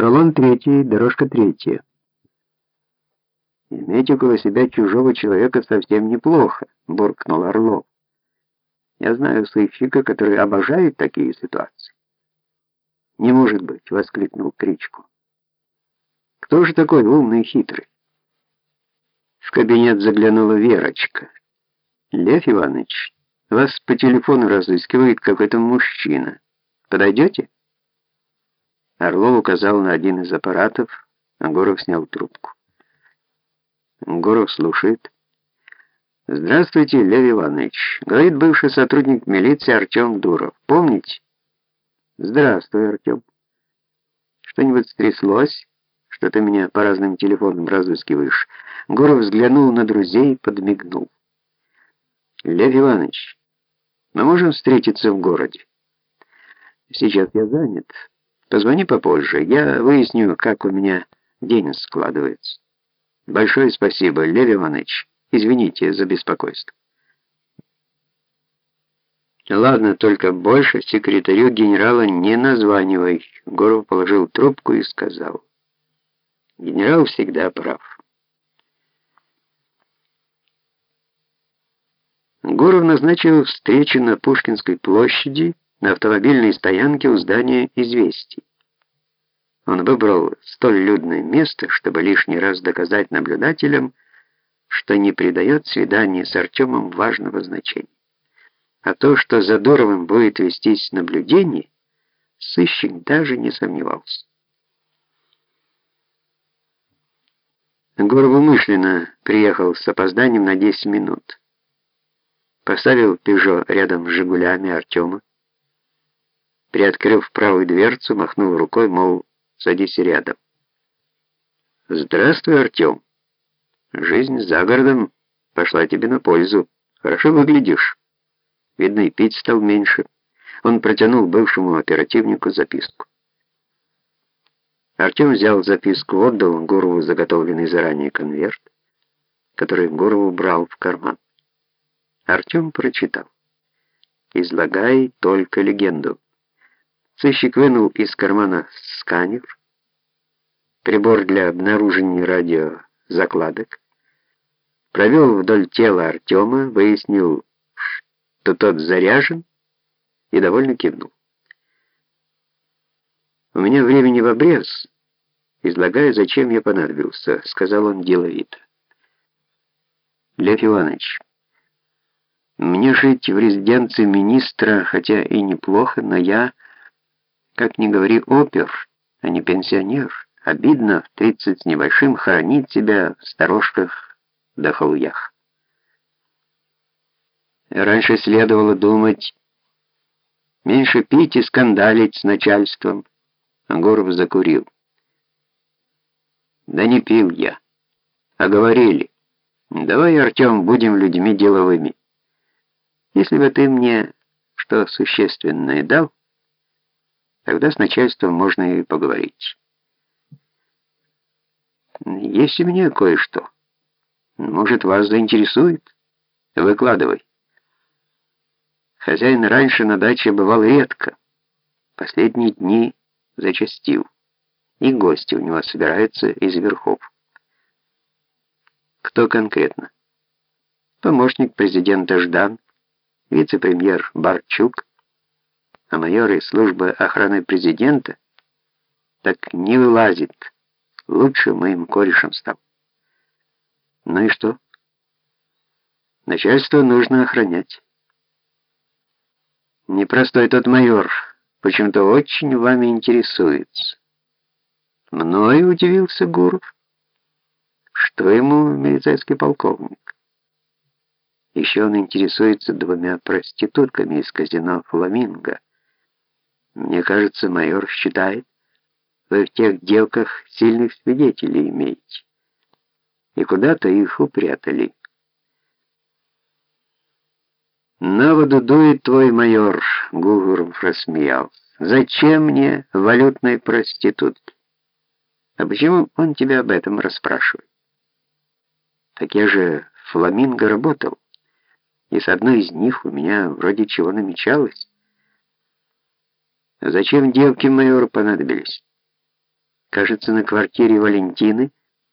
Рулон третий, дорожка третья. «Иметь около себя чужого человека совсем неплохо», — буркнул Орлов. «Я знаю сыщика, который обожает такие ситуации». «Не может быть!» — воскликнул Кричку. «Кто же такой умный и хитрый?» В кабинет заглянула Верочка. «Лев Иванович, вас по телефону разыскивает какой-то мужчина. Подойдете?» Орлов указал на один из аппаратов, а Гуров снял трубку. Гуров слушает. «Здравствуйте, Лев Иванович», — говорит бывший сотрудник милиции Артем Дуров. «Помните?» «Здравствуй, Артем. Что-нибудь стряслось? Что ты меня по разным телефонам разыскиваешь?» Гуров взглянул на друзей и подмигнул. «Лев Иванович, мы можем встретиться в городе?» «Сейчас я занят. Позвони попозже. Я выясню, как у меня день складывается». Большое спасибо, Лев Иванович. Извините за беспокойство. Ладно, только больше секретарю генерала не названивай. Горов положил трубку и сказал. Генерал всегда прав. Гуров назначил встречу на Пушкинской площади на автомобильной стоянке у здания «Известий». Он выбрал столь людное место, чтобы лишний раз доказать наблюдателям, что не придает свиданию с Артемом важного значения. А то, что Задоровым будет вестись наблюдение, сыщик даже не сомневался. Горов умышленно приехал с опозданием на 10 минут. Поставил «Пежо» рядом с «Жигулями» Артема. Приоткрыв правую дверцу, махнул рукой, мол, Садись рядом. Здравствуй, Артем. Жизнь за городом пошла тебе на пользу. Хорошо выглядишь. Видно, и пить стал меньше. Он протянул бывшему оперативнику записку. Артем взял записку, отдал Гурову заготовленный заранее конверт, который Гуров брал в карман. Артем прочитал. «Излагай только легенду». Сыщик вынул из кармана сканер, прибор для обнаружения радиозакладок, провел вдоль тела Артема, выяснил, что тот заряжен, и довольно кивнул. «У меня времени в обрез. Излагаю, зачем я понадобился», — сказал он деловито. «Лев Иванович, мне жить в резиденции министра, хотя и неплохо, но я...» Как ни говори, опер, а не пенсионер. Обидно в тридцать с небольшим хоронить себя в сторожках да холуях. Раньше следовало думать, меньше пить и скандалить с начальством. Агоров закурил. Да не пил я, а говорили. Давай, Артем, будем людьми деловыми. Если бы ты мне что существенное дал, Тогда с начальством можно и поговорить. Есть у меня кое-что. Может, вас заинтересует? Выкладывай. Хозяин раньше на даче бывал редко. Последние дни зачастил. И гости у него собираются из верхов. Кто конкретно? Помощник президента Ждан, вице-премьер Барчук, а майор из службы охраны президента так не вылазит. Лучше моим корешем стал. Ну и что? Начальство нужно охранять. Непростой тот майор, почему-то очень вами интересуется. Мною удивился Гуров. Что ему милицейский полковник? Еще он интересуется двумя проститутками из казино «Фламинго». Мне кажется, майор считает, вы в тех девках сильных свидетелей имеете. И куда-то их упрятали. «На воду дует твой майор», — Гугуров рассмеялся. «Зачем мне валютной проститутки? А почему он тебя об этом расспрашивает?» «Так я же в фламинго работал, и с одной из них у меня вроде чего намечалось». Зачем девки майору понадобились? Кажется, на квартире Валентины